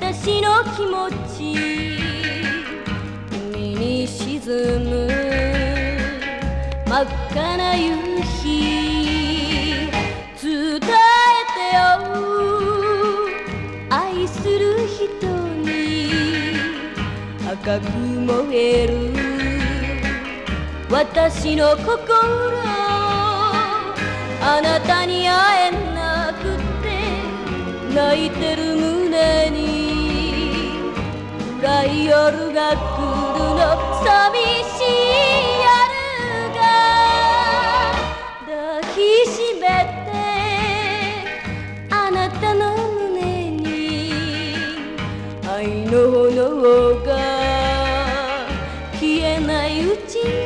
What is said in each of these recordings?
私の気持ち海に沈む真っ赤な夕日伝えてよ。愛する人に赤く燃える私の心あなたに会えなくて泣いてる胸に。い夜が来るの。寂しい夜が。抱きしめてあなたの胸に愛の炎が。消えないうちに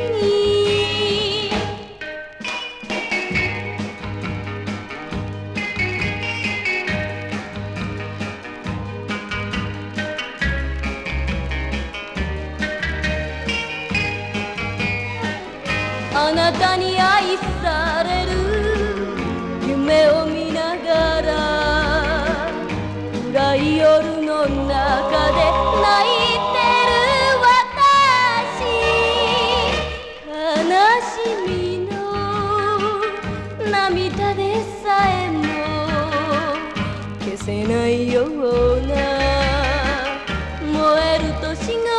あなたに愛される。夢を見ながら暗い夜の中で泣いてる私。悲しみの涙でさえも消せないような燃える年が